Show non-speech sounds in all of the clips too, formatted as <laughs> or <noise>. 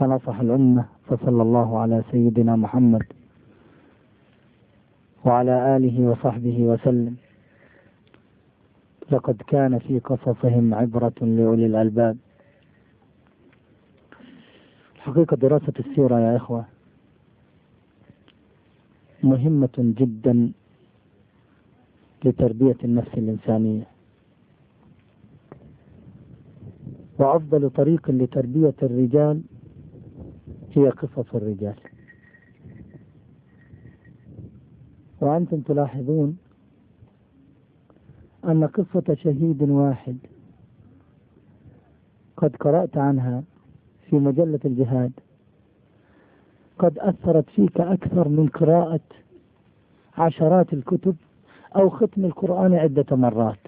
ونصح الأمة فصلى الله على سيدنا محمد وعلى آله وصحبه وسلم. لقد كان في قصصهم عبرة لأولي الألباب. حقيقة دراسة السيرة يا إخوة مهمة جدا لتربية النفس الإنسانية. وأفضل طريق لتربية الرجال هي قصص الرجال وأنتم تلاحظون أن قصة شهيد واحد قد قرأت عنها في مجلة الجهاد قد أثرت فيك أكثر من قراءة عشرات الكتب أو ختم القرآن عدة مرات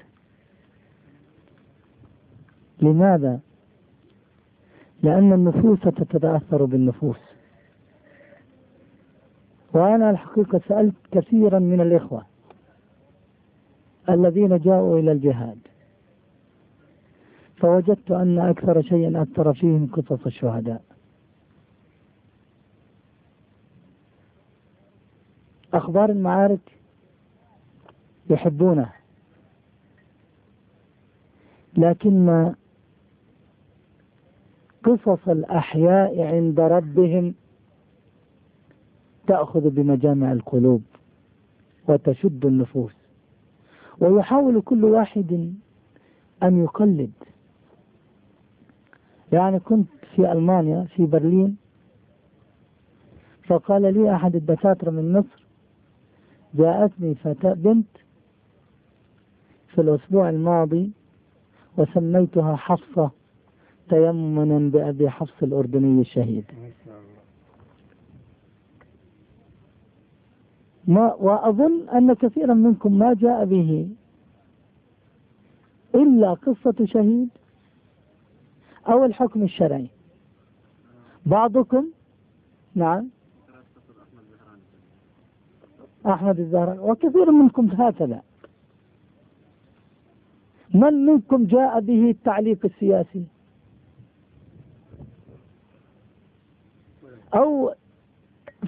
لماذا؟ لأن النفوس تتأثر بالنفوس. وأنا الحقيقة سألت كثيرا من الإخوة الذين جاءوا إلى الجهاد فوجدت أن أكثر شيء أثر فيهم قصص الشهداء. أخبار المعارك يحبونها لكن قصص الأحياء عند ربهم تأخذ بمجامع القلوب وتشد النفوس. ويحاول كل واحد أن يقلد. يعني كنت في ألمانيا في برلين فقال لي أحد الدكاترة من مصر جاءتني فتاة بنت في الأسبوع الماضي وسميتها حفصة. تيمنا بأبي حفص الأردني الشهيد. ما وأظن أن كثيرا منكم ما جاء به إلا قصة شهيد أو الحكم الشرعي. بعضكم نعم. أحمد الزهراني وكثير منكم هكذا. من منكم جاء به التعليق السياسي؟ أو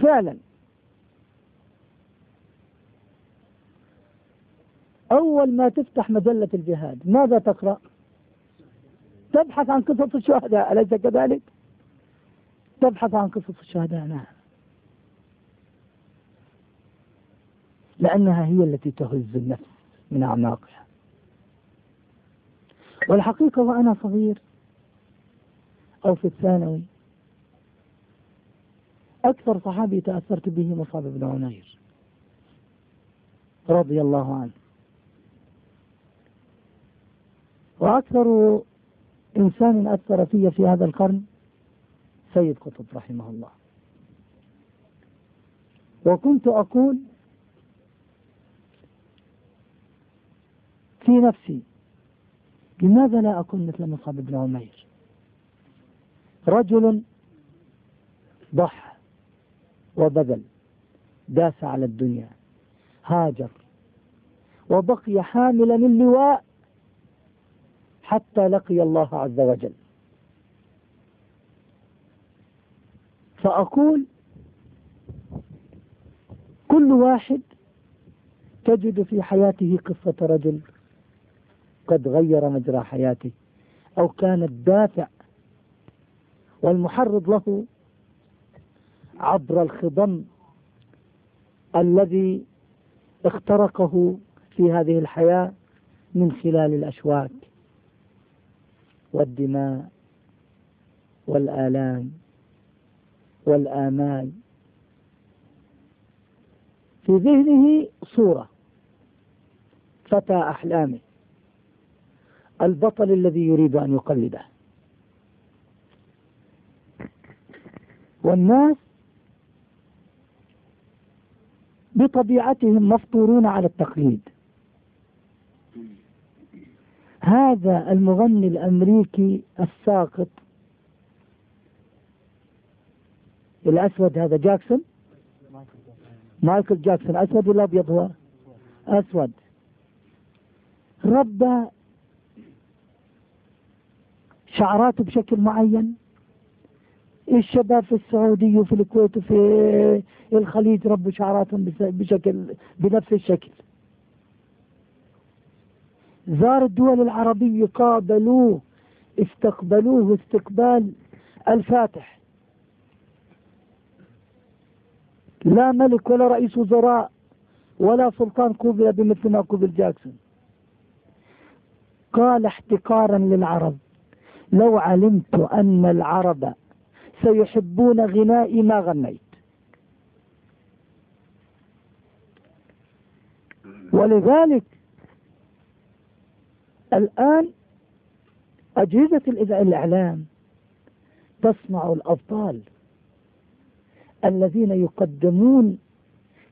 فعلا. أول ما تفتح مجلة الجهاد ماذا تقرأ؟ تبحث عن قصص الشهداء أليس كذلك؟ تبحث عن قصص الشهداء نعم. لأنها هي التي تهز النفس من أعماقها. والحقيقة وأنا صغير أو في الثانوي أكثر صحابي تأثرت به مصعب بن عمير. رضي الله عنه. وأكثر إنسان أثر في في هذا القرن سيد قطب رحمه الله. وكنت أقول في نفسي لماذا لا أكون مثل مصعب بن عمير؟ رجل ضحى. وبذل داس على الدنيا هاجر وبقي حاملا اللواء حتى لقي الله عز وجل. فأقول كل واحد تجد في حياته قصة رجل قد غير مجرى حياته أو كان الدافع والمحرض له عبر الخضم الذي اخترقه في هذه الحياة من خلال الأشواك والدماء والآلام والآمال. في ذهنه صورة فتى أحلامه البطل الذي يريد أن يقلده. والناس بطبيعتهم مفطورون على التقليد. هذا المغني الأمريكي الساقط. الأسود هذا جاكسون؟ مايكل جاكسون. أسود ولا أبيض هو؟ أسود. ربى شعراته بشكل معين؟ الشباب في السعودية وفي الكويت وفي الخليج ربوا شعراتهم بشكل بنفس الشكل. زار الدول العربية قابلوه استقبلوه استقبال الفاتح. لا ملك ولا رئيس وزراء ولا سلطان قبل بمثل ما قبل جاكسون. قال احتقارا للعرب لو علمت أن العرب سيحبون غنائي ما غنيت. ولذلك الآن أجهزة الإعلام تصنع الأبطال الذين يقدمون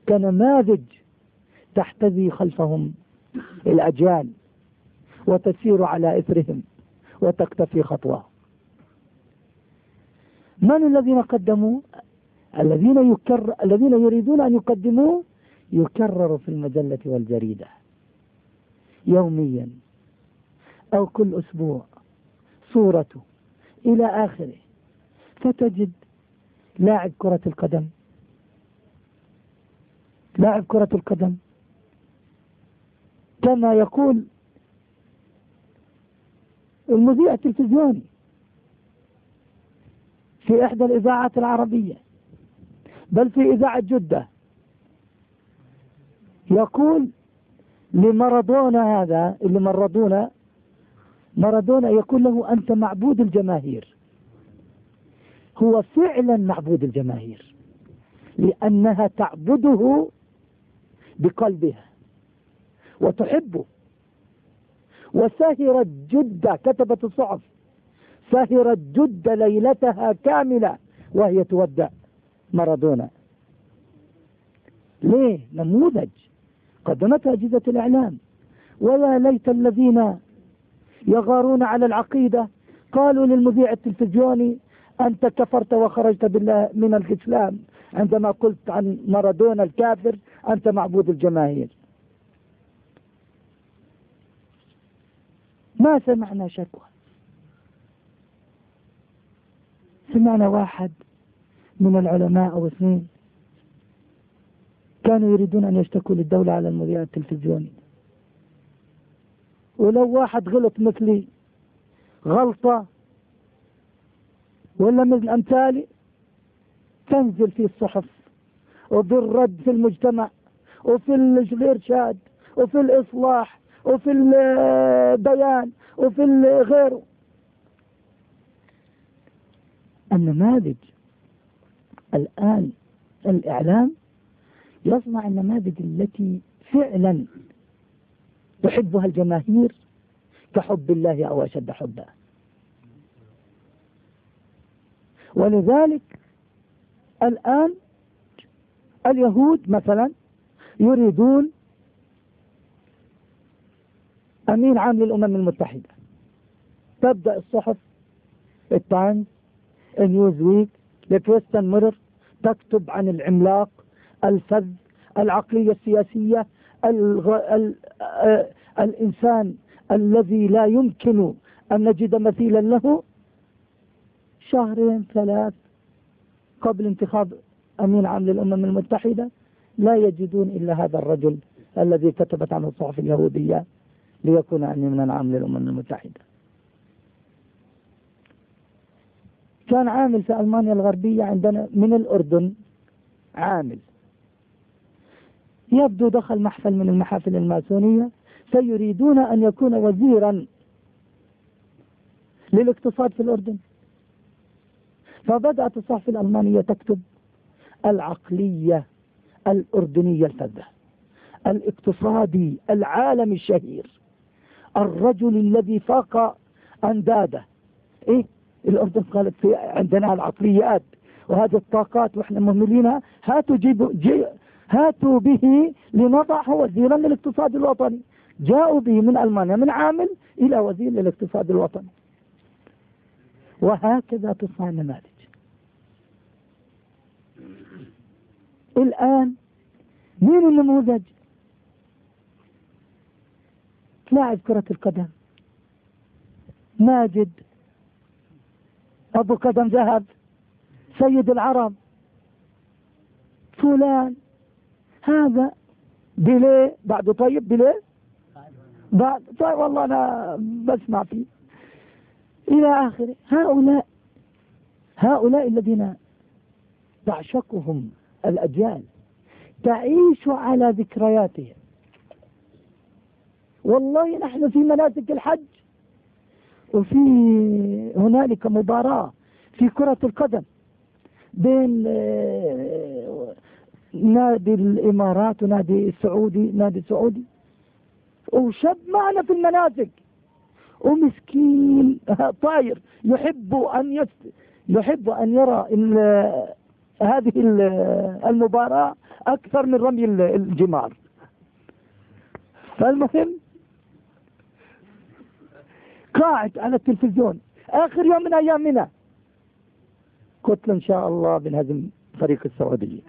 كنماذج تحتذي خلفهم الأجيال وتسير على إثرهم وتقتفي خطوة من الذين قدموا؟ الذين يكرر الذين يريدون أن يقدموا؟ يكرر في المجلة والجريدة. يوميا. أو كل أسبوع. صورته. إلى آخره. فتجد لاعب كرة القدم. لاعب كرة القدم. كما يقول المذيع التلفزيوني. في إحدى الإذاعات العربية بل في إذاعة جدة. يقول لمرضونا هذا اللي مرضونا مارادونا يقول له أنت معبود الجماهير. هو فعلا معبود الجماهير لأنها تعبده بقلبها وتحبه. وسهرت جدة كتبت الصحف. سهرت جدة ليلتها كاملة وهي تودع مارادونا. ليه؟ نموذج. قدمتها أجهزة الإعلام. ويا ليت الذين يغارون على العقيدة قالوا للمذيع التلفزيوني أنت كفرت وخرجت بالله من الإسلام عندما قلت عن مارادونا الكافر أنت معبود الجماهير. ما سمعنا شكوى؟ سمعنا واحد من العلماء أو اثنين كانوا يريدون أن يشتكوا للدولة على المذيع التلفزيوني. ولو واحد غلط مثلي غلطة ولا مثل أمثالي تنزل في الصحف وبالرد في المجتمع وفي الإرشاد وفي الإصلاح وفي البيان وفي غيره. النماذج الآن الإعلام يصنع النماذج التي فعلا تحبها الجماهير كحب الله أو أشد حبا. ولذلك الآن اليهود مثلا يريدون أمين عام للأمم المتحدة. تبدأ الصحف التايمز ال Newsweek ال Christian Mirror تكتب عن العملاق الفذ العقلية السياسية الغ... ال... آ... الإنسان الذي لا يمكن أن نجد مثيلا له شهرين ثلاث قبل انتخاب أمين عام للأمم المتحدة لا يجدون إلا هذا الرجل الذي كتبت عنه الصحف اليهودية ليكون أمينا عام للأمم المتحدة. كان عامل في ألمانيا الغربية عندنا من الأردن عامل. يبدو دخل محفل من المحافل الماسونية فيريدون أن يكون وزيرا للاقتصاد في الأردن. فبدأت الصحف الألمانية تكتب العقلية الأردنية الفذة الاقتصادي العالمي الشهير الرجل الذي فاق أنداده. إيه؟ الأردن قالت في عندنا العقليات وهذه الطاقات وإحنا مهملينها هاتوا جيبوا جي هاتوا به لنضعه وزيرا للاقتصاد الوطني. جاءوا به من ألمانيا من عامل إلى وزير للاقتصاد الوطني. وهكذا تصنع النماذج الآن مين النموذج؟ لاعب كرة القدم ماجد أبو قدم ذهب سيد العرب فلان. هذا بليه بعده طيب بليه بعد طيب والله أنا بسمع فيه إلى آخره. هؤلاء هؤلاء الذين تعشقهم الأجيال تعيش على ذكرياتهم. والله نحن في مناسك الحج. وفي هنالك مباراة في كرة القدم بين آه، نادي الإمارات ونادي السعودي نادي السعودي. وشاب معنا في المناسك ومسكين <laughs> طاير يحب أن يس يحب أن يرى هذه المباراة أكثر من رمي الجمار. فالمهم قاعد على التلفزيون. آخر يوم من أيامنا. قلت له إن شاء الله بنهزم فريق السعودية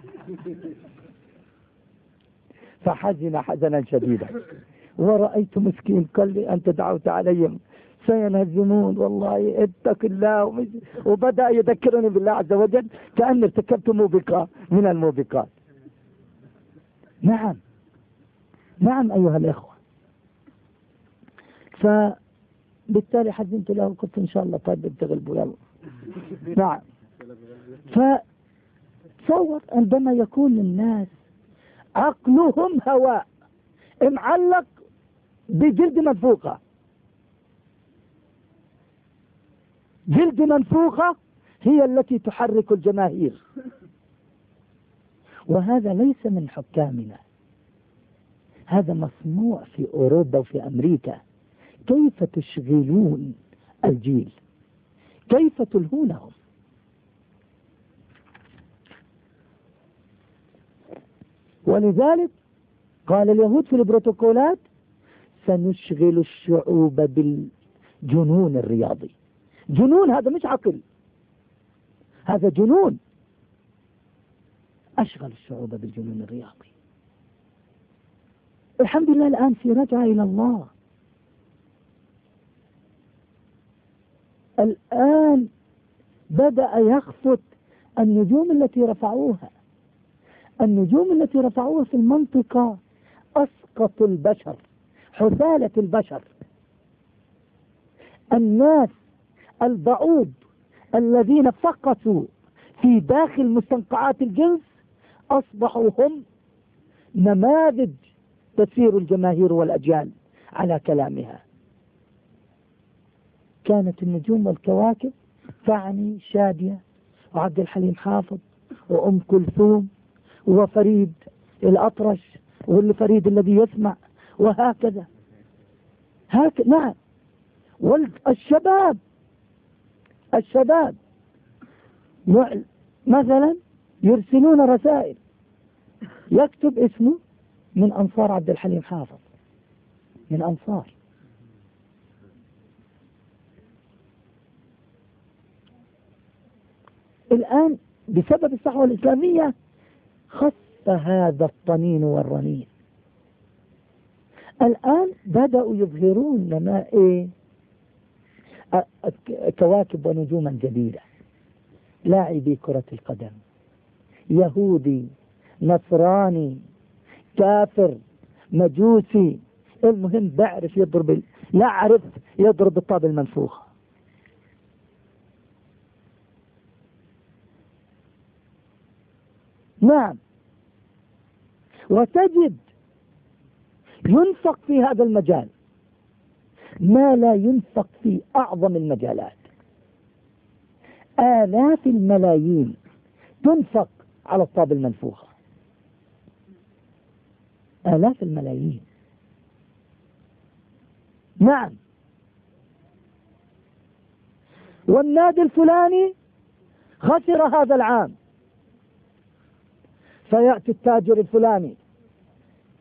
فحزن حزنا شديدا. ورأيت مسكين قال لي أنت دعوت عليهم. سينهزمون والله اتق الله. وبدأ يذكرني بالله عز وجل كأني ارتكبت موبقة من الموبقات. نعم. نعم أيها الإخوة. فبالتالي حزنت له قلت إن شاء الله طيب تغلبوا يلا. <laughs> نعم. فتصور عندما يكون الناس عقلهم هواء معلق بجلد منفوخة. جلد منفوخة هي التي تحرك الجماهير. <laughs> وهذا ليس من حكامنا. هذا مصنوع في أوروبا وفي أمريكا. كيف تشغلون الجيل؟ كيف تلهونهم؟ ولذلك قال اليهود في البروتوكولات سنشغل الشعوب بالجنون الرياضي. جنون هذا مش عقل. هذا جنون. أشغل الشعوب بالجنون الرياضي. الحمد لله الآن في رجعة إلى الله. الآن بدأ يخفت النجوم التي رفعوها. النجوم التي رفعوها في المنطقة أسقط البشر حثالة البشر. الناس البعوض الذين فقسوا في داخل مستنقعات الجنس أصبحوا هم نماذج تسير الجماهير والأجيال على كلامها. كانت النجوم والكواكب تعني شادية وعبد الحليم حافظ وأم كلثوم وفريد الأطرش والفريد الذي يسمع وهكذا. هكذا نعم. والشباب الشباب. مثلا يرسلون رسائل. يكتب اسمه من أنصار عبد الحليم حافظ. من أنصار. الآن بسبب الصحوة الإسلامية خف هذا الطنين والرنين. الآن بدأوا يظهرون لنا إيه؟ كواكب ونجوما جديدة. لاعبي كرة القدم. يهودي نصراني كافر مجوسي. المهم بعرف يضرب يعرف يضرب الطابة المنفوخة نعم. وتجد ينفق في هذا المجال ما لا ينفق في أعظم المجالات. آلاف الملايين تنفق على الطاب المنفوخة. آلاف الملايين. نعم. والنادي الفلاني خسر هذا العام. فيأتي التاجر الفلاني.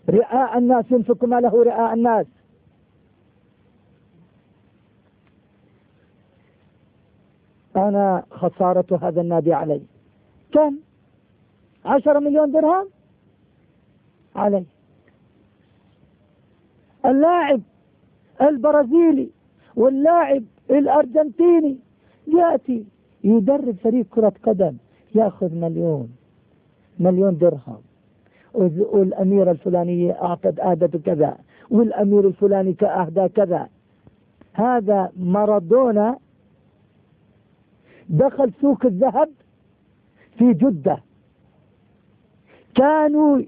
رئاء الناس ينفق ماله رئاء الناس. أنا خسارة هذا النادي علي. كم؟ عشرة مليون درهم؟ علي. اللاعب البرازيلي واللاعب الأرجنتيني يأتي يدرب فريق كرة قدم يأخذ مليون. مليون درهم. والأميرة الفلانية أعطت أهدت كذا والأمير الفلاني كأهدى كذا. هذا مارادونا دخل سوق الذهب في جدة. كانوا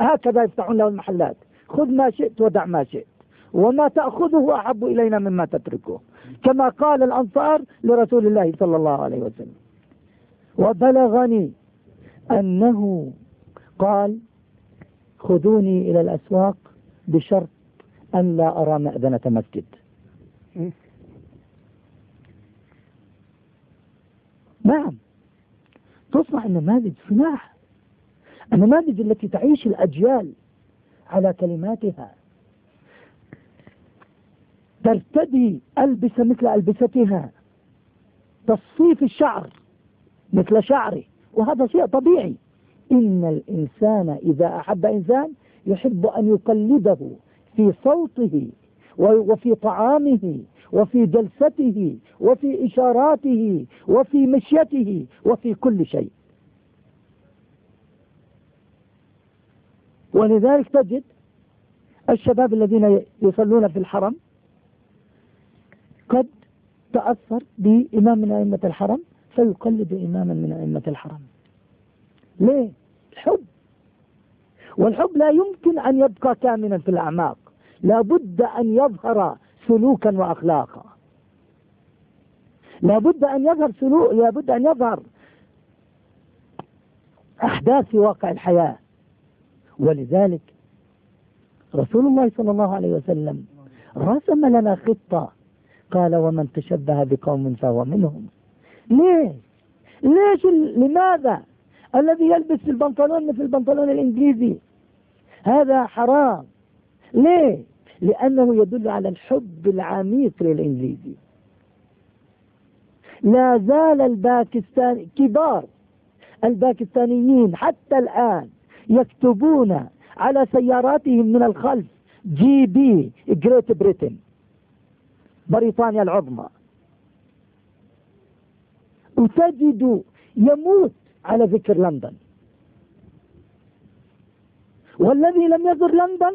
هكذا يفتحون له المحلات. خذ ما شئت ودع ما شئت. وما تأخذه أحب إلينا مما تتركه. كما قال الأنصار لرسول الله صلى الله عليه وسلم. وبلغني أنه قال خذوني إلى الأسواق بشرط أن لا أرى مأذنة مسجد. نعم. تصبح النماذج صناعة النماذج التي تعيش الأجيال على كلماتها. ترتدي ألبسة مثل ألبستها. تصفيف الشعر مثل شعره. وهذا شيء طبيعي. إن الإنسان إذا أحب إنسان يحب أن يقلده في صوته وفي طعامه وفي جلسته وفي إشاراته وفي مشيته وفي كل شيء. ولذلك تجد الشباب الذين يصلون في الحرم قد تأثر بإمام من أئمة الحرم فيقلد إماما من أئمة الحرم. ليه؟ الحب. والحب لا يمكن أن يبقى كامنا في الأعماق. لابد أن يظهر سلوكا وأخلاقا. لابد أن يظهر سلوك لابد أن يظهر أحداث في واقع الحياة. ولذلك رسول الله صلى الله عليه وسلم رسم لنا خطة. قال ومن تشبه بقوم فهو منهم. ليه؟ ليش لماذا؟ الذي يلبس البنطلون مثل البنطلون الإنجليزي. هذا حرام. ليه؟ لأنه يدل على الحب العميق للإنجليزي. لا زال الباكستان كبار الباكستانيين حتى الآن يكتبون على سياراتهم من الخلف GB Great Britain بريطانيا العظمى. وتجد يموت على ذكر لندن. والذي لم يزر لندن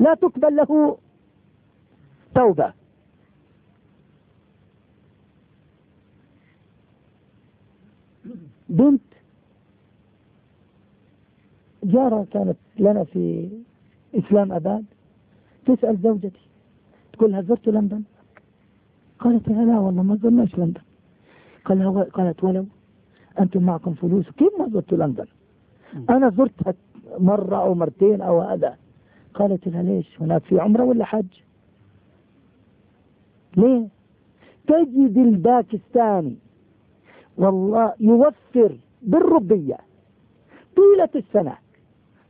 لا تقبل له توبة. بنت جارة كانت لنا في إسلام أباد تسأل زوجتي تقول لها زرت لندن؟ قالت لا والله ما زرناش لندن. قال قالت ولو أنتم معكم فلوس. كيف ما زرت لندن؟ أنا زرتها مرة أو مرتين أو هذا. قالت لها ليش؟ هناك في عمرة ولا حج؟ ليه؟ تجد الباكستاني والله يوفر بالربية. طيلة السنة.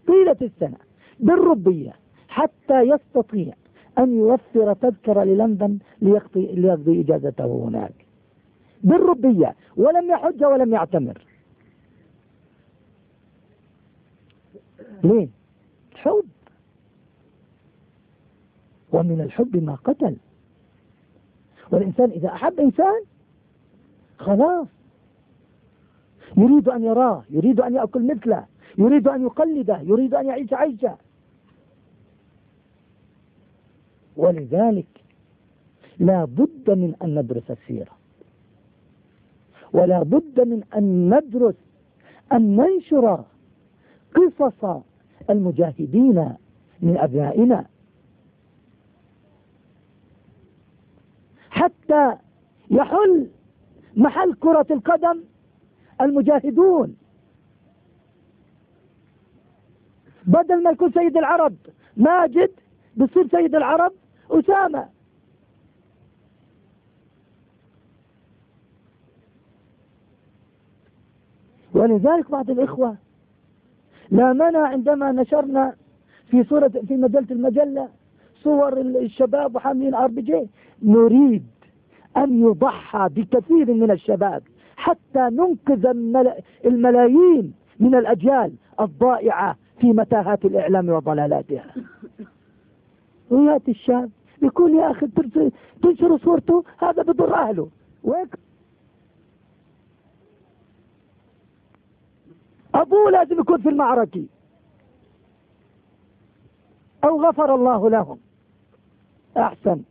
طيلة السنة. بالربية. حتى يستطيع أن يوفر تذكرة للندن ليقضي, ليقضي إجازته هناك. بالربية ولم يحج ولم يعتمر. ليه؟ حب. ومن الحب ما قتل. والإنسان إذا أحب إنسان خلاص. يريد أن يراه يريد أن يأكل مثله يريد أن يقلده يريد أن يعيش عيشة. ولذلك لا بد من أن ندرس السيرة. ولا بد من أن ندرس أن ننشر قصص المجاهدين من أبنائنا. حتى يحل محل كرة القدم المجاهدون. بدل ما يكون سيد العرب ماجد بصير سيد العرب أسامة. ولذلك بعض الإخوة لا منع عندما نشرنا في صورة في مجلة المجلة صور الشباب وحاملين آر بي جي. نريد أن يضحى بكثير من الشباب حتى ننقذ الملايين من الأجيال الضائعة في متاهات الإعلام وضلالاتها. ويأتي الشاب يقول يا أخي تنشر صورته؟ هذا بضر أهله. ويك أبوه لازم يكون في المعركة. أو غفر الله لهم. أحسن.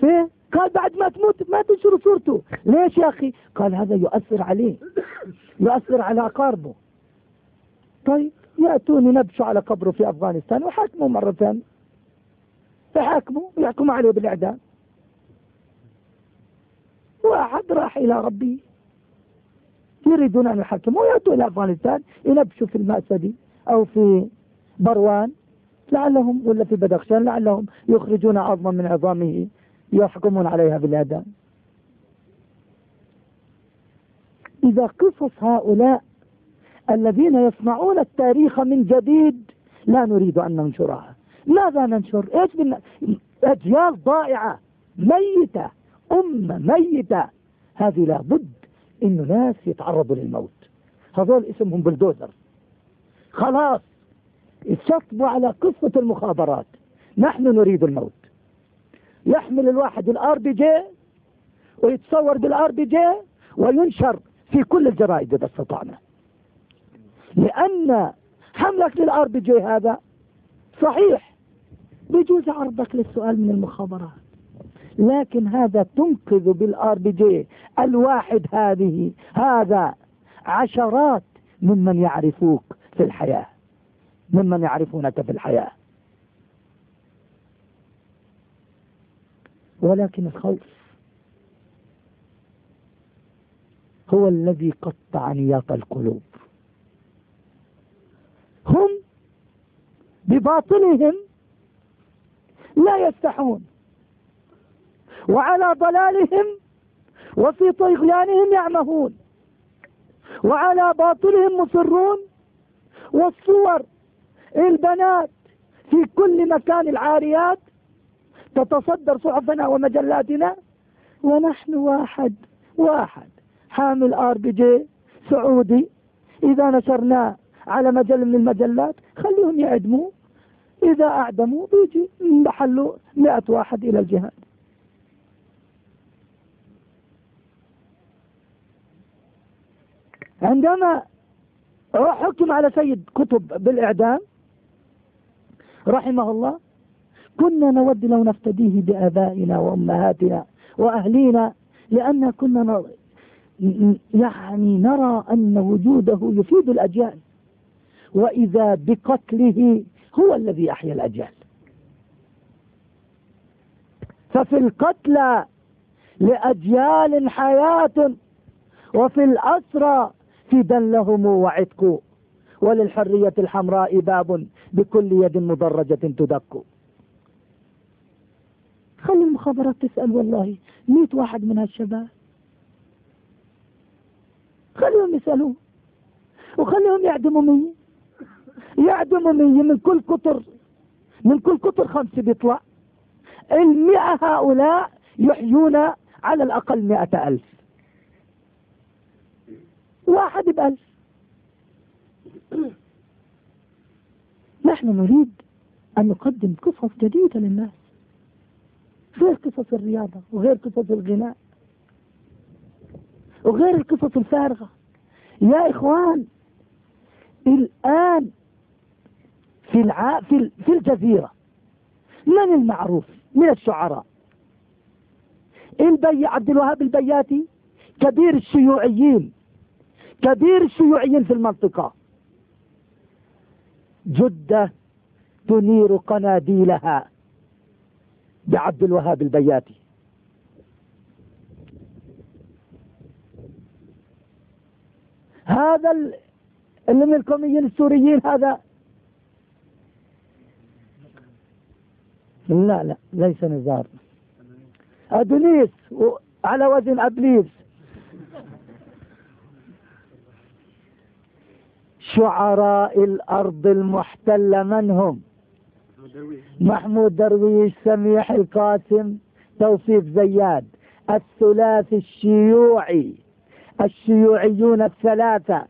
فيه قال بعد ما تموت ما تنشر صورته. ليش يا أخي؟ قال هذا يؤثر عليه. يؤثر على أقاربه. طيب يأتون ينبشوا على قبره في أفغانستان وحاكموا مرة ثانية. فحاكموا ويحكموا عليه بالإعدام. واحد راح إلى ربي. يريدون أن يحكموا ويأتوا إلى أفغانستان ينبشوا في المأسدي أو في بروان لعلهم ولا في بدخشان لعلهم يخرجون عظما من عظامه يحكمون عليها بالإعدام إذا قصص هؤلاء الذين يصنعون التاريخ من جديد لا نريد أن ننشرها. ماذا ننشر؟ إيش. أجيال ضائعة ميتة. أمة ميتة. هذه لابد إنه ناس يتعرضوا للموت. هذول اسمهم بلدوزر. خلاص يشطبوا على قصة المخابرات. نحن نريد الموت. يحمل الواحد الار بي جي ويتصور بالار بي جي وينشر في كل الجرائد إذا استطعنا. لأن حملك للار بي جي هذا صحيح. بيجوز عرضك للسؤال من المخابرات. لكن هذا تنقذ بالآر بي جي. الواحد هذه هذا عشرات ممن يعرفوك في الحياة ممن يعرفونك في الحياة. ولكن الخوف هو الذي قطع نياط القلوب. هم بباطلهم لا يستحون وعلى ضلالهم وفي طغيانهم يعمهون وعلى باطلهم مصرون والصور البنات في كل مكان العاريات تتصدر صحفنا ومجلاتنا ونحن واحد واحد. حامل آر بي جي سعودي. إذا نشرناه على مجل من المجلات خليهم يعدموا. إذا أعدموا بيجي محلوا مئة واحد إلى الجهاد. عندما حكم على سيد قطب بالإعدام رحمه الله كنا نود لو نفتديه بآبائنا وأمهاتنا وأهلينا لأن كنا يعني نرى أن وجوده يفيد الأجيال وإذا بقتله هو الذي أحيا الأجيال. ففي القتلى لأجيال حياة وفي الأسرى فدا لهم وعتق. وللحرية الحمراء باب. بكل يد مدرجة تدق خلي المخابرات تسأل والله. مئة واحد من هالشباب. خليهم يسألوه وخليهم يعدموا مية. يعدموا مية من كل قطر من كل قطر خمسة بيطلع. المئة هؤلاء يحيون على الأقل مئة ألف. واحد بألف. <clears throat> نحن نريد أن نقدم قصص جديدة للناس غير قصص الرياضة وغير قصص الغناء وغير القصص الفارغة. يا إخوان الآن في الع... في في الجزيرة من المعروف؟ من الشعراء. البي عبد الوهاب البياتي كبير الشيوعيين. كبير الشيوعيين في المنطقة. جدة تنير قناديلها بعبد الوهاب البياتي. هذا اللي من الكوميين السوريين هذا. لا لا ليس نزار. أدونيس على وزن أبليس شعراء الأرض المحتلة من هم؟ محمود درويش سميح القاسم توفيق زياد. الثلاثي الشيوعي. الشيوعيون الثلاثة.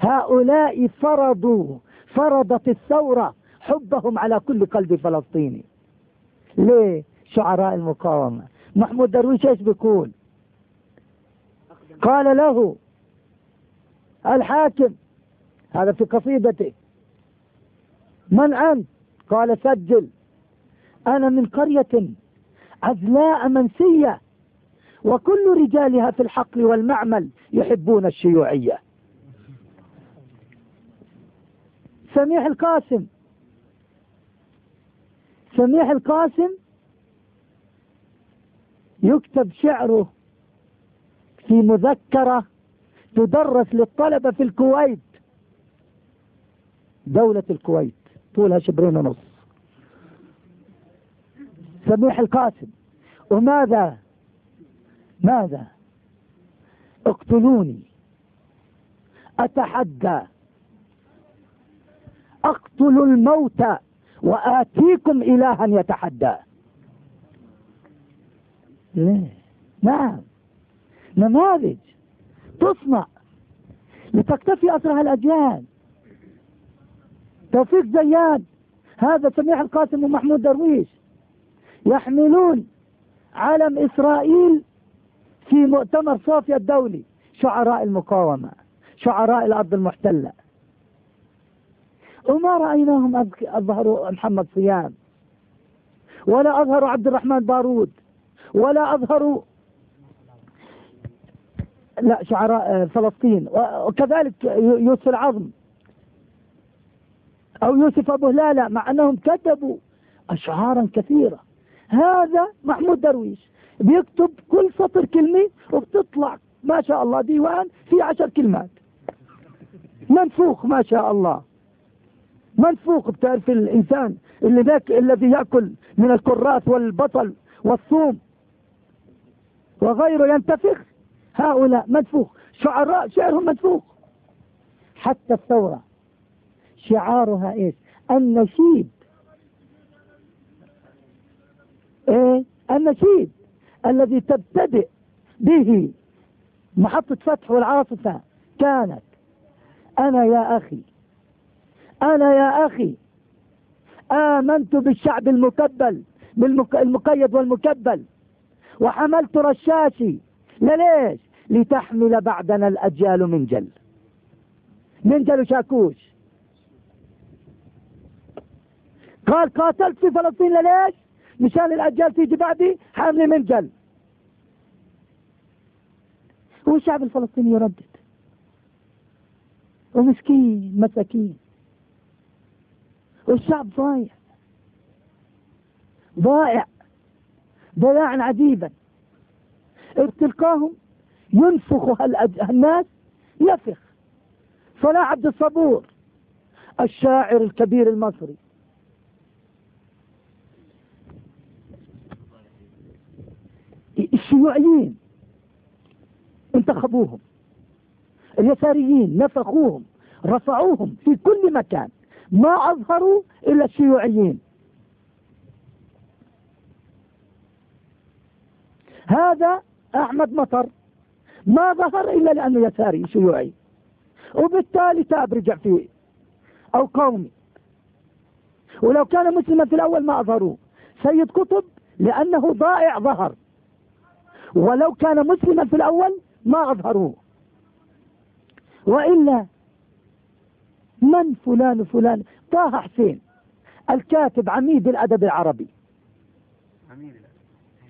هؤلاء فرضوا فرضت الثورة حبهم على كل قلب فلسطيني. ليه؟ شعراء المقاومة. محمود درويش إيش بيقول؟ قال له الحاكم. هذا في قصيدته من أنت؟ قال سجل. أنا من قرية عزلاء منسية وكل رجالها في الحقل والمعمل يحبون الشيوعية. سميح القاسم. سميح القاسم يكتب شعره في مذكرة تدرس للطلبة في الكويت. دولة الكويت. طولها شبرين ونص. سميح القاسم. وماذا؟ ماذا؟ اقتلوني. أتحدى. أقتل الموت وآتيكم إلها يتحدى. ليه؟ نعم. نماذج. تصنع لتكتفي أسرها الأجيال. توفيق زياد هذا سميح القاسم ومحمود درويش يحملون علم إسرائيل في مؤتمر صوفيا الدولي شعراء المقاومة شعراء الأرض المحتلة. وما رأيناهم أظهروا محمد صيام ولا أظهروا عبد الرحمن بارود ولا أظهروا لا شعراء فلسطين. وكذلك يوسف العظم. أو يوسف أبو هلالة مع أنهم كتبوا أشعارا كثيرة. هذا محمود درويش بيكتب كل سطر كلمة وبتطلع ما شاء الله ديوان في عشر كلمات. منفوخ ما شاء الله. منفوخ بتعرف الإنسان اللي ذاك الذي يأكل من الكراث والبصل والثوم. وغيره ينتفخ. هؤلاء منفوخ شعراء شعرهم منفوخ حتى الثورة. شعارها إيش؟ النشيد إيه؟ النشيد الذي تبتدئ به محطة فتح والعاصفة. كانت. أنا يا أخي. أنا يا أخي. آمنت بالشعب المكبل بالمقيد والمكبل. وحملت رشاشي. لليش لتحمل بعدنا الأجيال منجل منجل وشاكوش قال قاتلت في فلسطين لليش مشان الأجيال تيجي بعدي حامل منجل والشعب الفلسطيني يردد. ومسكين مساكين. والشعب ضايع. ضائع ضياعا عجيبا. تلقاهم ينفخ الناس؟ يفخ. صلاح عبد الصبور الشاعر الكبير المصري. الشيوعيين انتخبوهم. اليساريين نفخوهم رفعوهم في كل مكان. ما أظهروا إلا الشيوعيين. هذا أحمد مطر. ما ظهر إلا لأنه يساري شيوعي. وبالتالي تاب رجع فيه أو قومي. ولو كان مسلما في الأول ما أظهروه. سيد قطب لأنه ضائع ظهر. ولو كان مسلما في الأول ما أظهروه. وإلا من فلان فلان طه حسين الكاتب عميد الأدب العربي.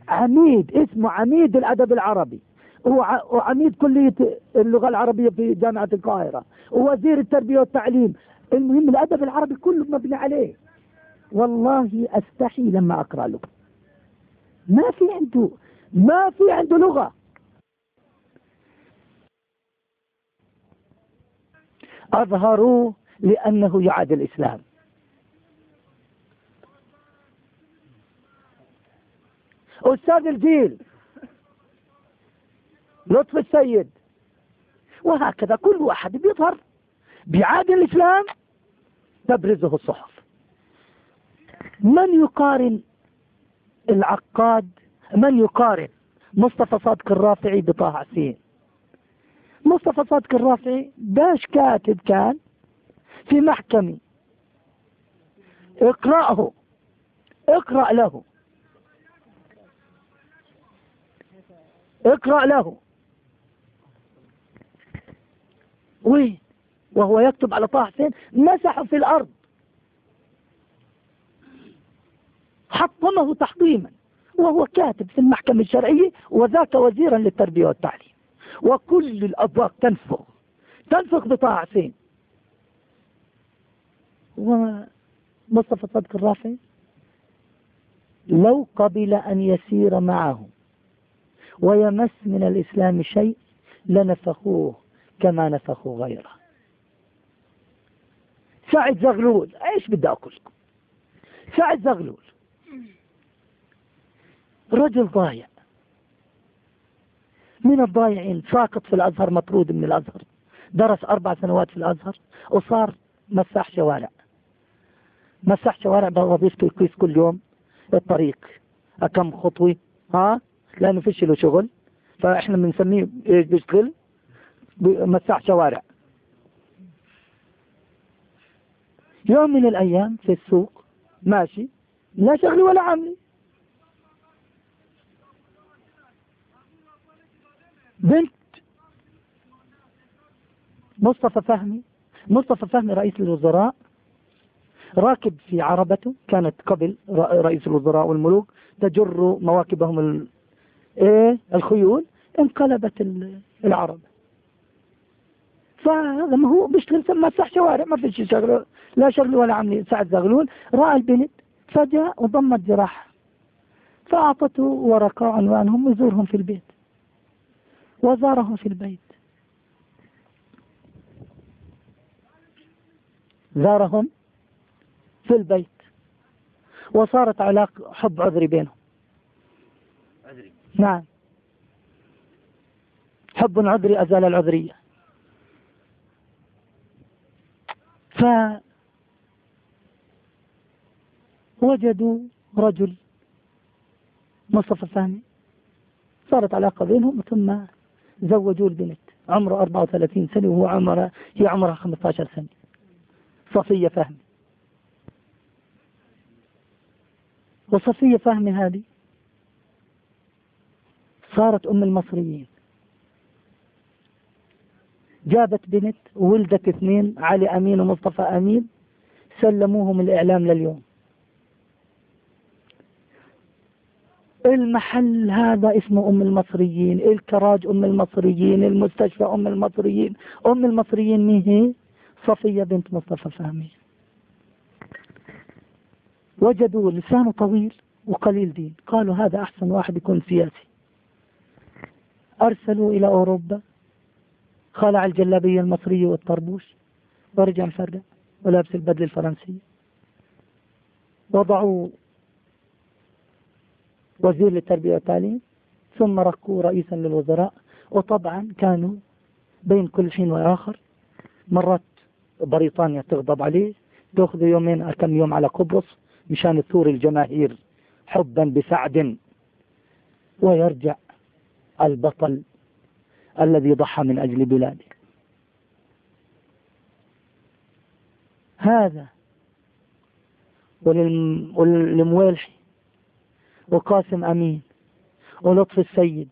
عميد اسمه عميد الأدب العربي. وعميد كلية اللغة العربية في جامعة القاهرة. ووزير التربية والتعليم. المهم الأدب العربي كله مبني عليه. والله أستحي لما أقرأ له. ما في عنده ما في عنده لغة. أظهروه لأنه يعاد الإسلام. أستاذ الجيل لطف السيد. وهكذا كل واحد بيظهر. بعاد الإسلام تبرزه الصحف. من يقارن العقاد؟ من يقارن مصطفى صادق الرافعي بطه حسين؟ مصطفى صادق الرافعي باش كاتب كان في محكمة. اقرأه. اقرأ له. اقرأ له. وين؟ وهو يكتب على طه حسين مسحه في الأرض. حطمه تحطيما. وهو كاتب في المحكمة الشرعية وذاك وزيرا للتربية والتعليم. وكل الأبواق تنفخ. تنفخ بطه حسين. ومصطفى صدق الرافعي لو قبل أن يسير معه ويمس من الإسلام شيء لنفخوه. كما نفخوا غيره. سعد زغلول إيش بدي أقول لكم؟ سعد زغلول. رجل ضايع. من الضايعين ساقط في الأزهر مطرود من الأزهر. درس أربع سنوات في الأزهر وصار مساح شوارع. مساح شوارع بوظيفته يقيس كل يوم. الطريق كم خطوة ها؟ لأنه فيش له شغل. فإحنا بنسميه إيش؟ بيشتغل. مساح شوارع. يوم من الأيام في السوق ماشي لا شغلي ولا عملي. بنت مصطفى فهمي مصطفى فهمي رئيس الوزراء راكب في عربته كانت قبل رئيس الوزراء والملوك تجر مواكبهم إيه الخيول انقلبت العرب. فهذا ما هو بيشتغل مسح شوارع ما فيش شغله لا شغل ولا عملي سعد زغلول رأى البنت فجاء وضمت جراحه فأعطته ورقة عنوانهم يزورهم في البيت. وزارهم في البيت. زارهم في البيت. وصارت علاقة حب عذري بينهم. عذري. نعم. حب عذري أزال العذرية. فوجدوا رجل مصطفى فهمي صارت علاقة بينهم ثم زوجوا البنت. عمره 34 سنة وهو عمره هي عمرها 15 سنة. صفية فهمي. وصفية فهمي هذه صارت أم المصريين. جابت بنت وولدت اثنين علي أمين ومصطفى أمين سلموهم الإعلام لليوم. المحل هذا اسمه أم المصريين الكراج أم المصريين المستشفى أم المصريين. أم المصريين مين هي؟ صفية بنت مصطفى فهمي. وجدوا لسانه طويل وقليل دين. قالوا هذا أحسن واحد يكون سياسي. أرسلوا إلى أوروبا. خلع الجلابية المصرية والطربوش. ورجع مفرق ولابس البدلة الفرنسية. وضعوا وزير للتربية والتعليم ثم ركوا رئيسا للوزراء. وطبعا كانوا بين كل حين وآخر. مرات بريطانيا تغضب عليه. تأخذ يومين كم يوم على قبرص مشان تثور الجماهير حبا بسعد. ويرجع البطل الذي ضحى من أجل بلاده. هذا وللمويلحي وقاسم أمين ولطف السيد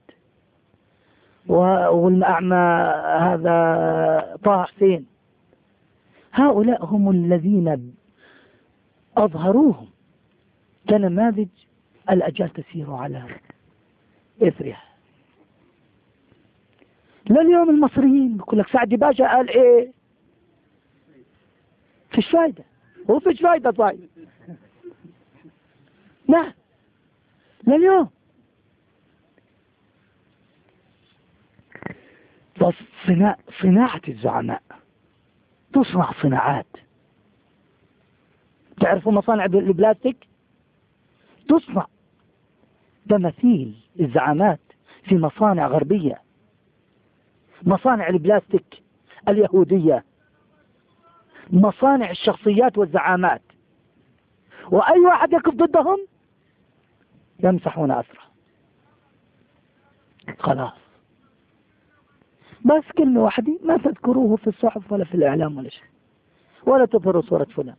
والأعمى هذا طه حسين. هؤلاء هم الذين أظهروهم كنماذج الأجيال تسير على إثرها. لليوم المصريين. بيقول لك سعد باشا قال إيه؟ فيش فايدة هو فيش فايدة طيب. لا. لليوم. بس صناعة, صناعة الزعماء. تصنع صناعات. تعرفوا مصانع البلاستيك؟ تصنع تماثيل الزعامات في مصانع غربية. مصانع البلاستيك اليهودية مصانع الشخصيات والزعامات. وأي واحد يقف ضدهم يمسحون أسره. خلاص. بس كلمة واحدة ما تذكروه في الصحف ولا في الإعلام ولا شيء. ولا تظهروا صورة فلان.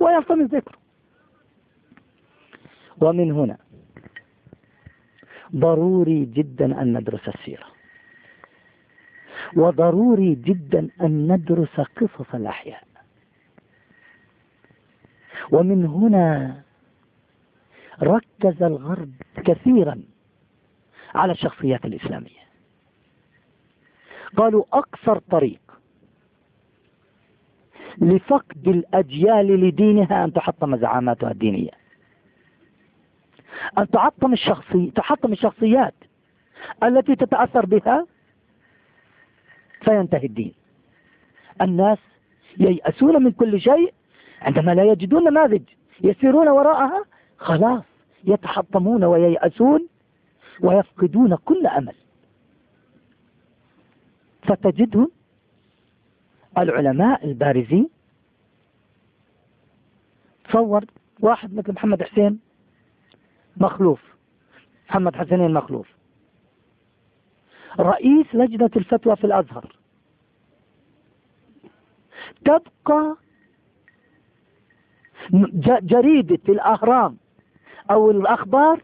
وينطمس ذكره ومن هنا ضروري جدا أن ندرس السيرة. وضروري جدا أن ندرس قصص الأحياء ومن هنا ركز الغرب كثيرا على الشخصيات الإسلامية. قالوا أقصر طريق لفقد الأجيال لدينها أن تحطم زعاماتها الدينية. أن تعطم الشخصي تحطم الشخصيات التي تتأثر بها فينتهي الدين. الناس ييأسون من كل شيء عندما لا يجدون نماذج. يسيرون وراءها خلاص يتحطمون وييأسون ويفقدون كل أمل. فتجدهم العلماء البارزين. تصور واحد مثل محمد حسين مخلوف. محمد حسنين مخلوف. رئيس لجنة الفتوى في الأزهر. تبقى جريدة الأهرام أو الأخبار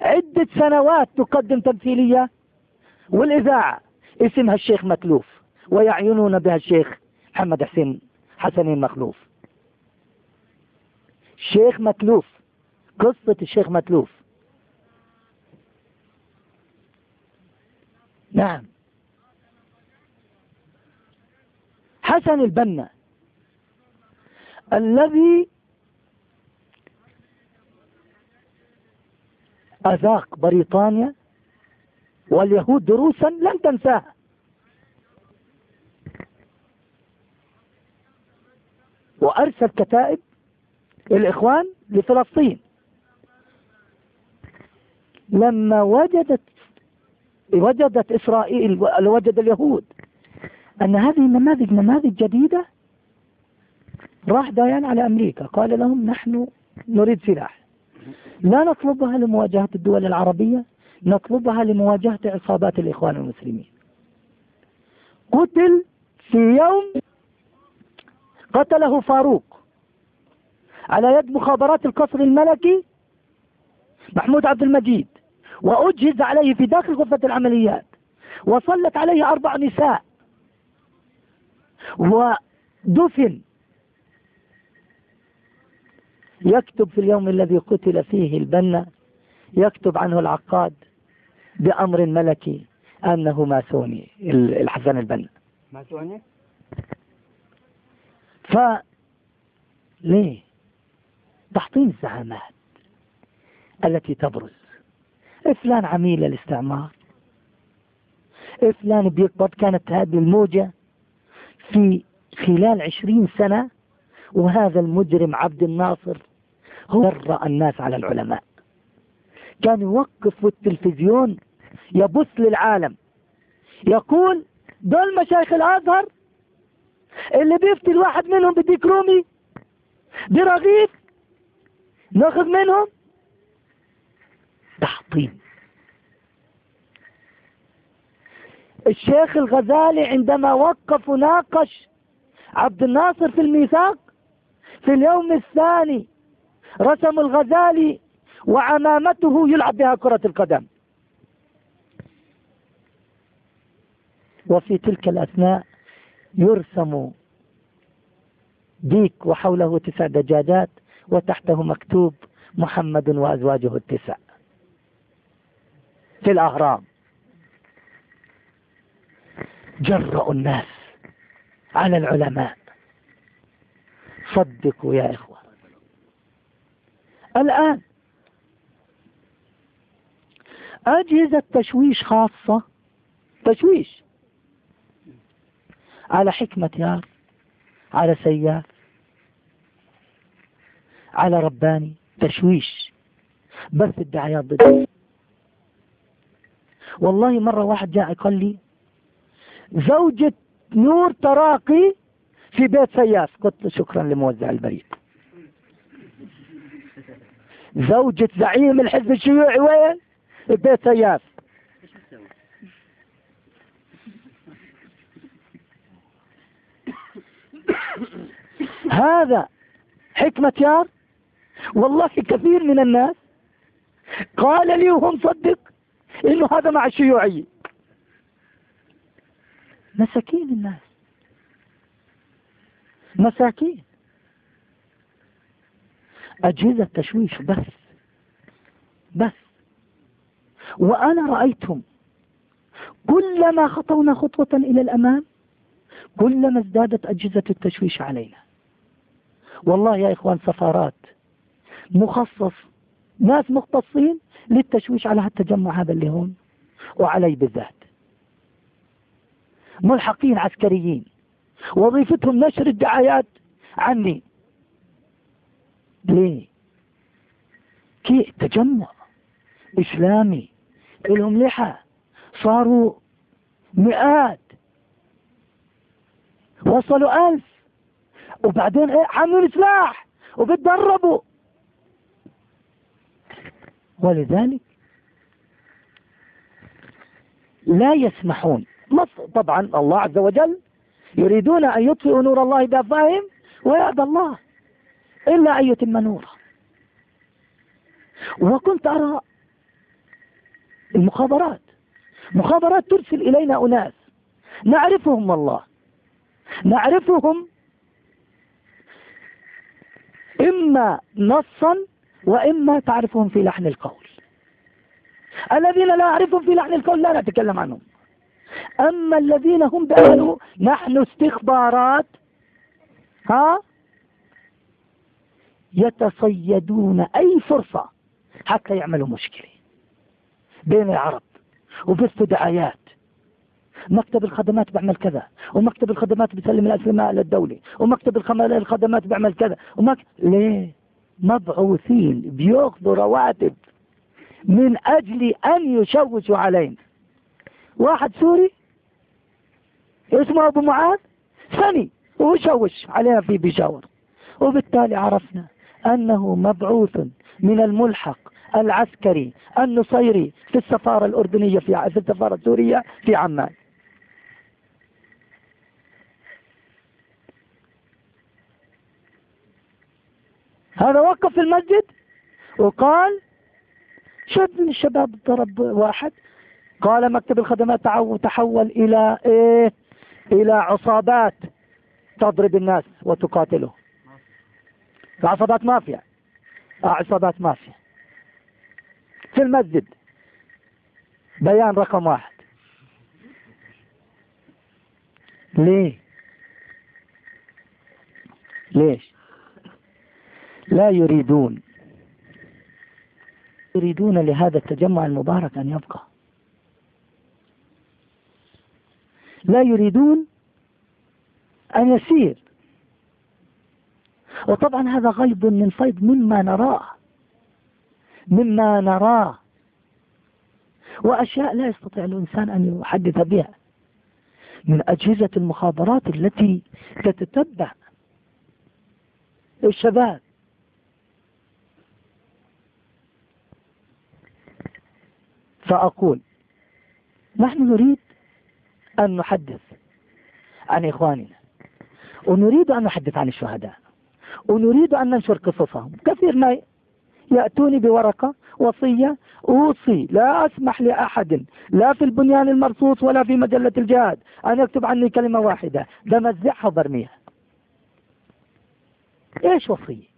عدة سنوات تقدم تمثيلية والإذاعة اسمها الشيخ مكلوف ويعينون بها الشيخ محمد حسين حسنين مخلوف. شيخ مكلوف قصة الشيخ مكلوف. نعم. حسن البنا. الذي أذاق بريطانيا واليهود دروسا لن تنساها. وأرسل كتائب الإخوان لفلسطين. لما وجدت وجدت إسرائيل وجد اليهود. أن هذه النماذج نماذج جديدة راح دايان على أمريكا. قال لهم نحن نريد سلاح. لا نطلبها لمواجهة الدول العربية نطلبها لمواجهة عصابات الإخوان المسلمين. قتل في يوم قتله فاروق. على يد مخابرات القصر الملكي محمود عبد المجيد. وأجهز عليه في داخل غرفة العمليات وصلت عليه أربع نساء. ودفن. يكتب في اليوم الذي قتل فيه البنا يكتب عنه العقاد بأمر ملكي أنه ماسوني الحسن البنا. ماسوني ف ليه؟ تحطيم الزعامات التي تبرز فلان عميل الاستعمار؟ فلان بيقبض كانت هذه الموجة في خلال عشرين سنة وهذا المجرم عبد الناصر هو جرأ الناس على العلماء. كان يوقف في التلفزيون يبث للعالم. يقول دول مشايخ الأزهر اللي بيفتي الواحد منهم بديك رومي برغيف ناخذ منهم تحطيم. الشيخ الغزالي عندما وقف وناقش عبد الناصر في الميثاق في اليوم الثاني رسم الغزالي وعمامته يلعب بها كرة القدم. وفي تلك الأثناء يرسم ديك وحوله تسع دجاجات وتحته مكتوب محمد وأزواجه التسع. في الأهرام. جرأوا الناس على العلماء. صدقوا يا إخوة. الآن أجهزة تشويش خاصة تشويش على حكمة يار على سياف على رباني تشويش. بس الدعايات ضدي. والله مرة واحد جاء قال لي زوجة نور تراقي في بيت سياف قلت له شكرا لموزع البريد. زوجة زعيم الحزب الشيوعي وين؟ بيت سياف هذا حكمة يار؟ والله كثير من الناس قال لي وهم صدق إنه هذا مع الشيوعية. مساكين الناس. مساكين. أجهزة تشويش بس. بس. وأنا رأيتهم. كلما خطونا خطوة إلى الأمام كلما ازدادت أجهزة التشويش علينا. والله يا إخوان سفارات مخصص ناس مختصين للتشويش على هالتجمع هذا اللي هون وعلي بالذات. ملحقين عسكريين. وظيفتهم نشر الدعايات عني. ليه؟ كي تجمع إسلامي لهم لحى. صاروا مئات. وصلوا ألف. وبعدين إيه؟ حملوا سلاح وبتدربوا. ولذلك لا يسمحون. طبعا الله عز وجل يريدون أن يطفئوا نور الله بأفواههم ويأبى الله إلا أن يتم نوره. وكنت أرى المخابرات مخابرات ترسل إلينا أناس نعرفهم والله نعرفهم إما نصا وإما تعرفهم في لحن القول. الذين لا أعرفهم في لحن القول لا نتكلم عنهم. أما الذين هم بأهلوا نحن استخبارات ها؟ يتصيدون أي فرصة حتى يعملوا مشكلة بين العرب وبثوا دعايات مكتب الخدمات بيعمل كذا ومكتب الخدمات بيسلم الأسلماء للدولة ومكتب الخدمات بيعمل كذا ومك... ليه؟ مبعوثين بياخذوا رواتب من أجل أن يشوشوا علينا. واحد سوري اسمه أبو معاذ ثاني وشوش علينا في بيشاور وبالتالي عرفنا أنه مبعوث من الملحق العسكري النصيري في السفارة الأردنية في في السفارة السورية في عمان. هذا وقف في المسجد وقال شاب من الشباب ضرب واحد. قال مكتب الخدمات تحول إلى إيه؟ إلى عصابات تضرب الناس وتقاتله. عصابات مافيا. آه، عصابات مافيا. في المسجد. بيان رقم واحد. ليه؟ ليش؟ لا يريدون. يريدون لهذا التجمع المبارك أن يبقى. لا يريدون أن يسير. وطبعا هذا غيض من فيض مما نراه. مما نراه. وأشياء لا يستطيع الإنسان أن يحدث بها. من أجهزة المخابرات التي تتتبع. الشباب فأقول نحن نريد أن نحدث عن إخواننا ونريد أن نحدث عن الشهداء ونريد أن ننشر قصصهم. كثير ما يأتوني بورقة وصية أوصي لا أسمح لأحد لا في البنيان المرصوص ولا في مجلة الجهاد أن يكتب عني كلمة واحدة بمزعها وبرميها إيش وصية؟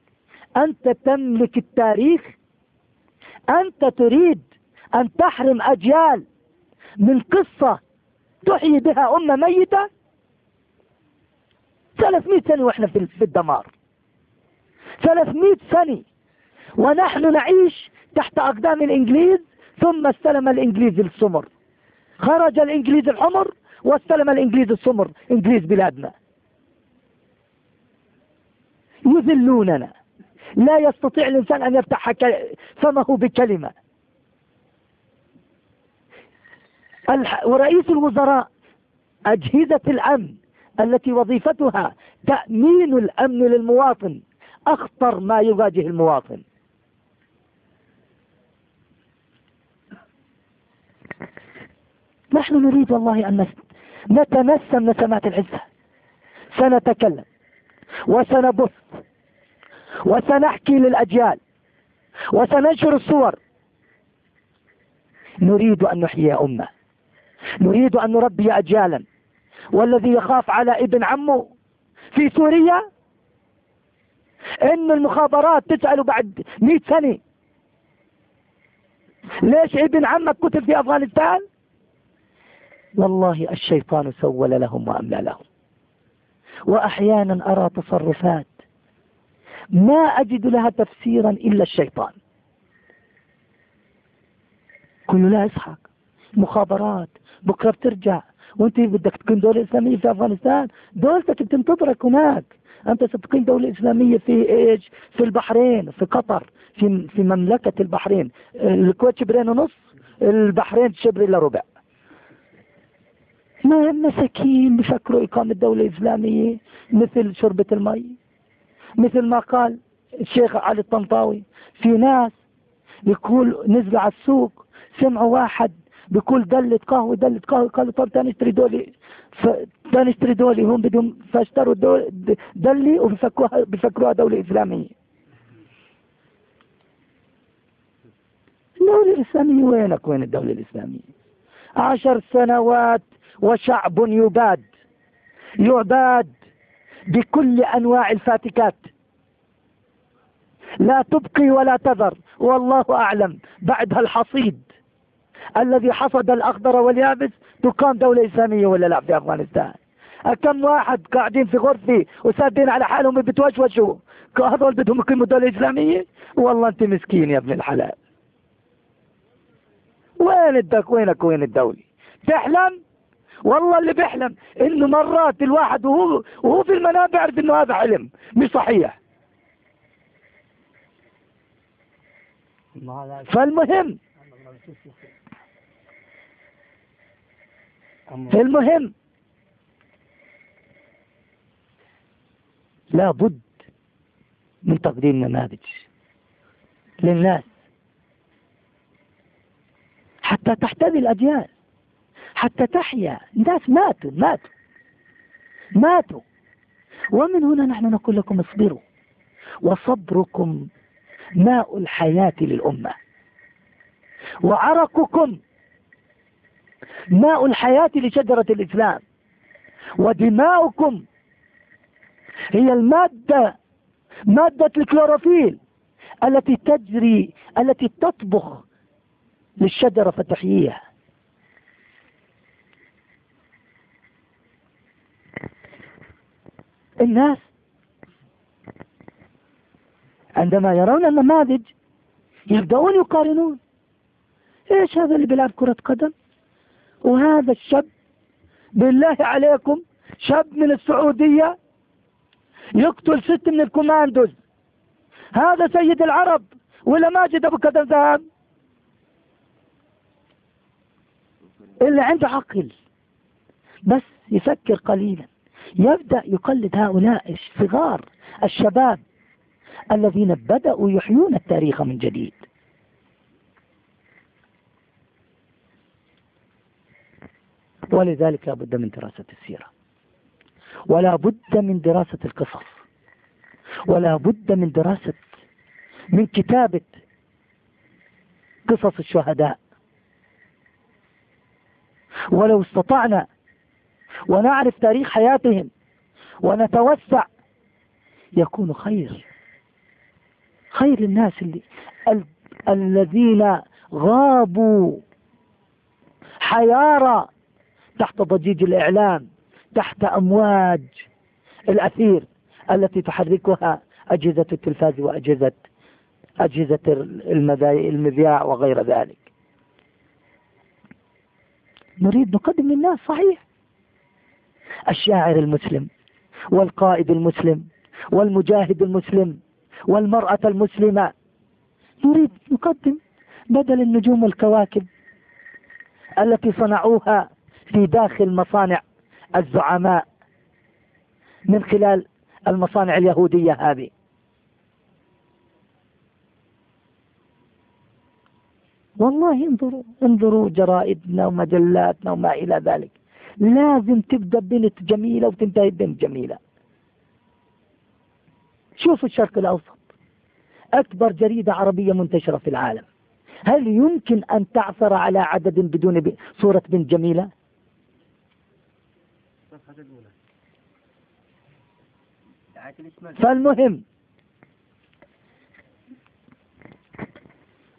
أنت تملك التاريخ أنت تريد أن تحرم أجيال من قصة تحيي بها أمة ميتة؟ 300 سنة وإحنا في الدمار. 300 سنة ونحن نعيش تحت أقدام الإنجليز ثم استلم الإنجليز السمر. خرج الإنجليز الحمر واستلم الإنجليز السمر إنجليز بلادنا. يذلوننا. لا يستطيع الإنسان أن يفتح فمه بكلمة. ورئيس الوزراء أجهزة الأمن التي وظيفتها تأمين الأمن للمواطن أخطر ما يواجه المواطن. نحن نريد والله أن نتنسم نسمات العزة. سنتكلم وسنبث وسنحكي للأجيال وسننشر الصور. نريد أن نحيي أمة. نريد أن نربي أجيالا. والذي يخاف على ابن عمه في سوريا إن المخابرات تسأله بعد مئة سنة. ليش ابن عمك كتب في أفغانستان؟ والله الشيطان سول لهم وأملى لهم. وأحيانا أرى تصرفات ما أجد لها تفسيرا إلا الشيطان. كل لا اصحك مخابرات بكرة بترجع. وانت بدك تكون دولة إسلامية في أفغانستان دولتك بتنتظرك هناك. أنت ستقيم دولة إسلامية في إيش؟ في البحرين في قطر في في مملكة البحرين. الكويت شبرين ونص البحرين شبر إلا ربع. ما مساكين بفكروا إقامة دولة إسلامية؟ مثل شربة المي مثل ما قال الشيخ علي الطنطاوي. في ناس يقول نزلوا على السوق سمعوا واحد بيقول دلة قهوة دلة قهوة قالوا طب تعال دولي. تعال دولي هم بدهم فاشتروا دلي وبفكروها بفكروها دولة إسلامية. الدولة الإسلامية وينك؟ وين الدولة الإسلامية؟ عشر سنوات وشعب يباد. يعباد بكل أنواع الفاتكات. لا تبقي ولا تذر. والله أعلم بعدها الحصيد الذي حصد الأخضر واليابس تقام دولة إسلامية ولا لا في أفغانستان؟ كم واحد قاعدين في غرفة وسادين على حالهم بتوشوشوا؟ هذول بدهم يقيموا دولة إسلامية؟ والله أنت مسكين يا ابن الحلال. وين الدك وينك وين الدولة؟ تحلم والله اللي بيحلم إنه مرات الواحد وهو وهو في المنام بيعرف إنه هذا حلم مش صحيح. فالمهم المهم لا بد من تقديم نماذج للناس حتى تحتوي الأجيال حتى تحيا. الناس ماتوا ماتوا ماتوا. ومن هنا نحن نقول لكم اصبروا. وصبركم ماء الحياة للأمة. وعرقكم ماء الحياة لشجرة الإسلام. ودماؤكم هي المادة مادة الكلوروفيل التي تجري التي تطبخ للشجرة فتحييها. الناس عندما يرون النماذج يبدأون يقارنون. إيش هذا اللي بيلعب كرة قدم؟ وهذا الشاب بالله عليكم شاب من السعودية يقتل ست من الكوماندوز. هذا سيد العرب ولا ماجد أبو كذا ذهب اللي عنده عقل. بس يفكر قليلا. يبدأ يقلد هؤلاء الصغار الشباب الذين بدأوا يحيون التاريخ من جديد. ولذلك لا بد من دراسة السيرة. ولا بد من دراسة القصص. ولا بد من دراسة من كتابة قصص الشهداء. ولو استطعنا ونعرف تاريخ حياتهم ونتوسع يكون خير. خير الناس اللي ال الذين غابوا حيارى تحت ضجيج الإعلام تحت أمواج الأثير التي تحركها أجهزة التلفاز وأجهزة أجهزة المذياع وغير ذلك. نريد نقدم للناس صحيح. الشاعر المسلم والقائد المسلم والمجاهد المسلم والمرأة المسلمة. نريد نقدم بدل النجوم والكواكب التي صنعوها في داخل مصانع الزعماء من خلال المصانع اليهودية هذه. والله انظروا انظروا جرائدنا ومجلاتنا وما إلى ذلك. لازم تبدأ بنت جميلة وتنتهي بنت جميلة. شوفوا الشرق الأوسط. أكبر جريدة عربية منتشرة في العالم. هل يمكن أن تعثر على عدد بدون صورة بنت جميلة؟ فالمهم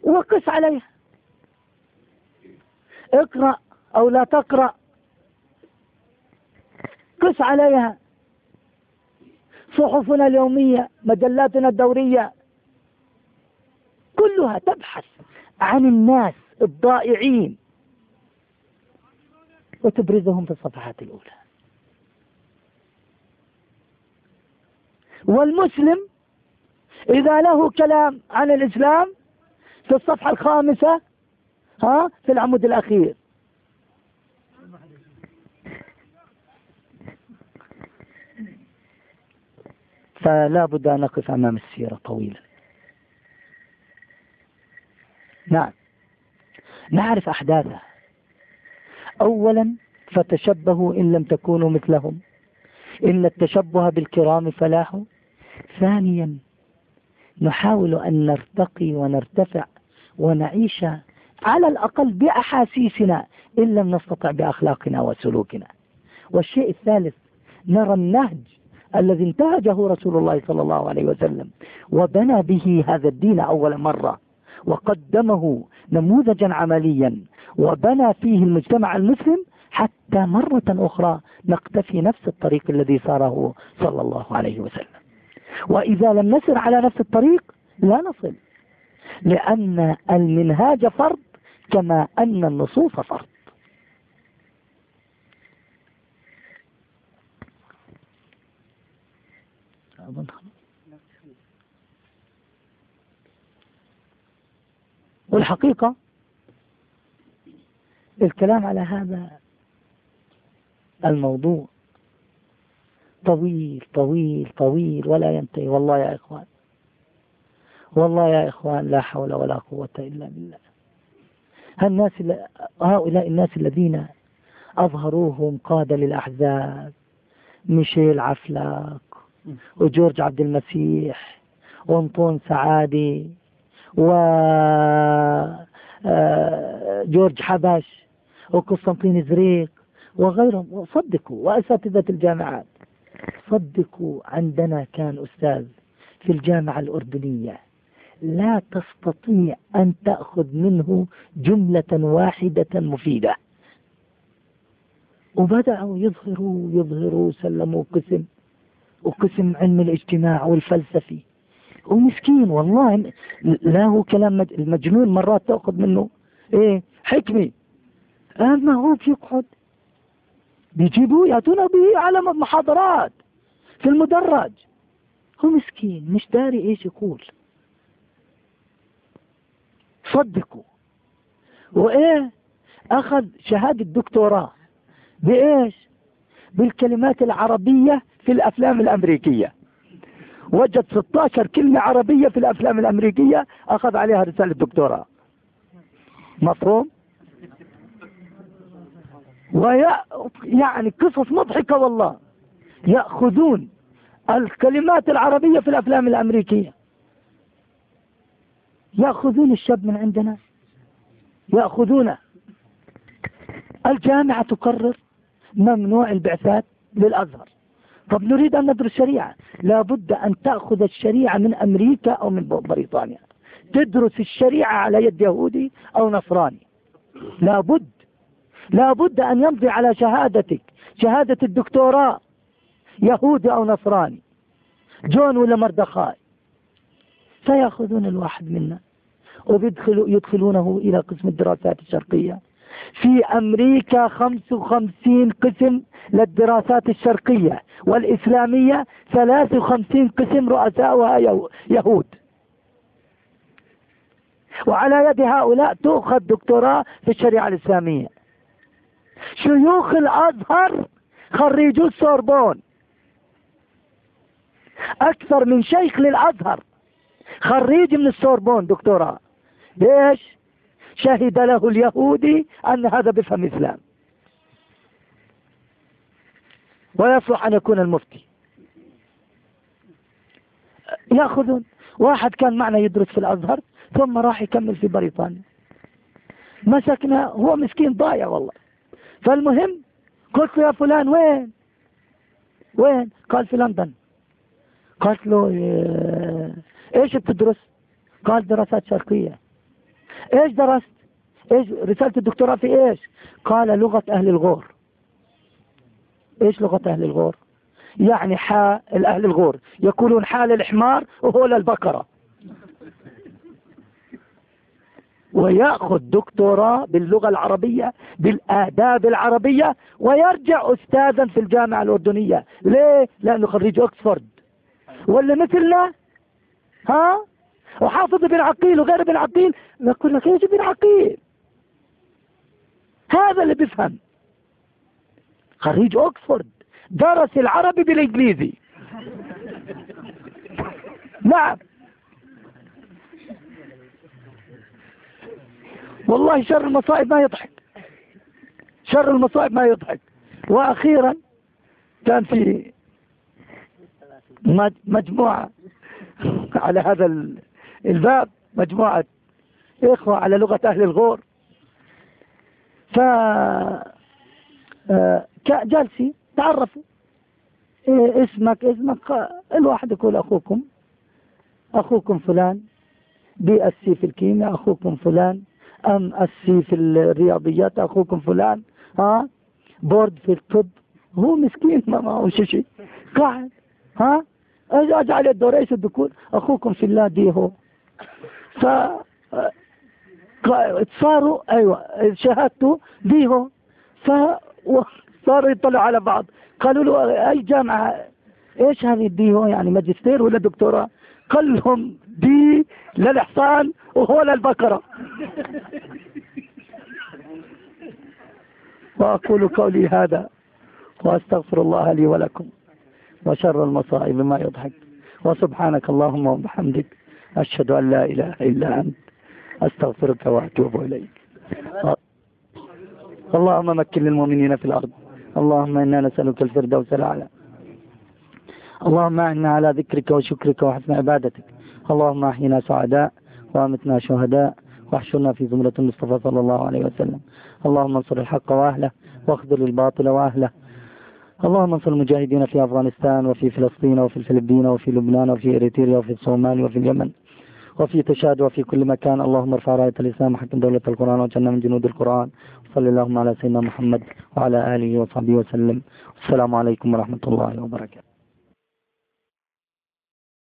وقس عليها. اقرأ أو لا تقرأ. قس عليها. صحفنا اليومية مجلاتنا الدورية كلها تبحث عن الناس الضائعين وتبرزهم في الصفحات الأولى. والمسلم إذا له كلام عن الإسلام في الصفحة الخامسة ها في العمود الأخير. فلا بد أن نقف أمام السيرة طويلا. نعم. نعرف أحداثها. أولا فتشبهوا إن لم تكونوا مثلهم. إن التشبه بالكرام فلاح. ثانيا نحاول أن نرتقي ونرتفع ونعيش على الأقل بأحاسيسنا إن لم نستطع بأخلاقنا وسلوكنا. والشيء الثالث نرى النهج الذي انتهجه رسول الله صلى الله عليه وسلم وبنى به هذا الدين أول مرة وقدمه نموذجا عمليا وبنى فيه المجتمع المسلم حتى مرة أخرى نقتفي نفس الطريق الذي ساره صلى الله عليه وسلم. وإذا لم نسر على نفس الطريق لا نصل لأن المنهاج فرض كما أن النصوص فرض. والحقيقة الكلام على هذا الموضوع. طويل طويل طويل ولا ينتهي. والله يا إخوان والله يا إخوان لا حول ولا قوة إلا بالله. هالناس هؤلاء الناس الذين أظهروهم قادة للأحزاب ميشيل عفلاق وجورج عبد المسيح وأنطون سعادي و آه، جورج حبش وقسطنطين زريق وغيرهم. صدقوا وأساتذة الجامعات. صدقوا عندنا كان أستاذ في الجامعة الأردنية. لا تستطيع أن تأخذ منه جملة واحدة مفيدة. وبدأوا يظهروا يظهروا سلموا قسم وقسم علم الاجتماع والفلسفي. ومسكين والله لا هو كلام المجنون مرات تأخذ منه إيه حكمي. أما هو يقعد بيجيبوا يأتون به على محاضرات في المدرج. هو مسكين مش داري إيش يقول. صدقوا. وإيه؟ أخذ شهادة دكتوراه بإيش؟ بالكلمات العربية في الأفلام الأمريكية. وجد 16 كلمة عربية في الأفلام الأمريكية أخذ عليها رسالة دكتوراه مفهوم؟ يعني قصص مضحكة والله. يأخذون الكلمات العربية في الأفلام الأمريكية. يأخذون الشاب من عندنا. يأخذونه الجامعة تقرر ممنوع البعثات للأزهر. طب نريد أن ندرس شريعة. لابد أن تأخذ الشريعة من أمريكا أو من بريطانيا. تدرس الشريعة على يد يهودي أو نصراني. لابد لابد أن يمضي على شهادتك شهادة الدكتوراه يهودي أو نصراني جون ولا مردخاي. فيأخذون الواحد منا ويدخلوا يدخلونه إلى قسم الدراسات الشرقية. في أمريكا 55 قسم للدراسات الشرقية والإسلامية 53 قسم رؤساؤها يهود. وعلى يد هؤلاء تؤخذ دكتوراه في الشريعة الإسلامية. شيوخ الأزهر خريجو السوربون. أكثر من شيخ للأزهر خريج من السوربون دكتوراه ليش؟ شهد له اليهودي أن هذا بفهم إسلام ويصلح أن يكون المفتي. يأخذون. واحد كان معنا يدرس في الأزهر ثم راح يكمل في بريطانيا. مسكنا هو مسكين ضايع والله. فالمهم قلت له يا فلان وين؟ وين؟ قال في لندن. قالت له إيش بتدرس؟ قال دراسات شرقية. إيش درست؟ إيش رسالة الدكتوراه في إيش؟ قال لغة أهل الغور. إيش لغة أهل الغور؟ يعني حاء الأهل الغور. يقولون حال الحمار وهو للبقرة. ويأخذ دكتوراه باللغة العربية بالآداب العربية ويرجع أستاذا في الجامعة الأردنية. ليه؟ لأنه خريج أكسفورد. ولا مثلنا؟ ها؟ وحافظ ابن عقيل وغير ابن عقيل. نقول لك إيش ابن عقيل؟ هذا اللي بيفهم. خريج اوكسفورد درس العربي بالإنجليزي. <laughs> نعم. والله شر المصائب ما يضحك. شر المصائب ما يضحك. وأخيرا كان في مجموعة <laughs> على هذا الباب مجموعة إخوة على لغة أهل الغور. ف آه، جالسين تعرفوا. إيه اسمك اسمك الواحد يقول أخوكم. أخوكم فلان BSc في الكيمياء أخوكم فلان. MSc في الرياضيات أخوكم فلان ها؟ board في الطب. هو مسكين ما معه شيء قاعد ها؟ اجعل الدور إيش الدكتور أخوكم في الله دي هو. ف صاروا أيوه شهادته دي هو. فصاروا يطلعوا على بعض. قالوا له أي جامعة؟ إيش هذه دي هو؟ يعني ماجستير ولا دكتوراه؟ قال لهم دي للحصان وهو للبقرة. وأقول قولي هذا وأستغفر الله لي ولكم وشر المصائب ما يضحك. وسبحانك اللهم وبحمدك أشهد أن لا إله إلا أنت أستغفرك وأتوب إليك. اللهم مكن للمؤمنين في الأرض. اللهم إنا نسألك الفردوس الأعلى. اللهم أعنا على ذكرك وشكرك وحسن عبادتك. اللهم أحينا سعداء وأمتنا شهداء واحشرنا في زمرة المصطفى صلى الله عليه وسلم. اللهم انصر الحق وأهله واخذل الباطل وأهله. اللهم انصر المجاهدين في أفغانستان وفي فلسطين وفي الفلبين وفي لبنان وفي إريتريا وفي الصومال وفي اليمن. وفي تشاد وفي كل مكان. اللهم ارفع راية الإسلام حكم دولة القرآن وجنة من جنود القرآن. وصلى اللهم على سيدنا محمد وعلى آله وصحبه وسلم. والسلام عليكم ورحمة الله وبركاته.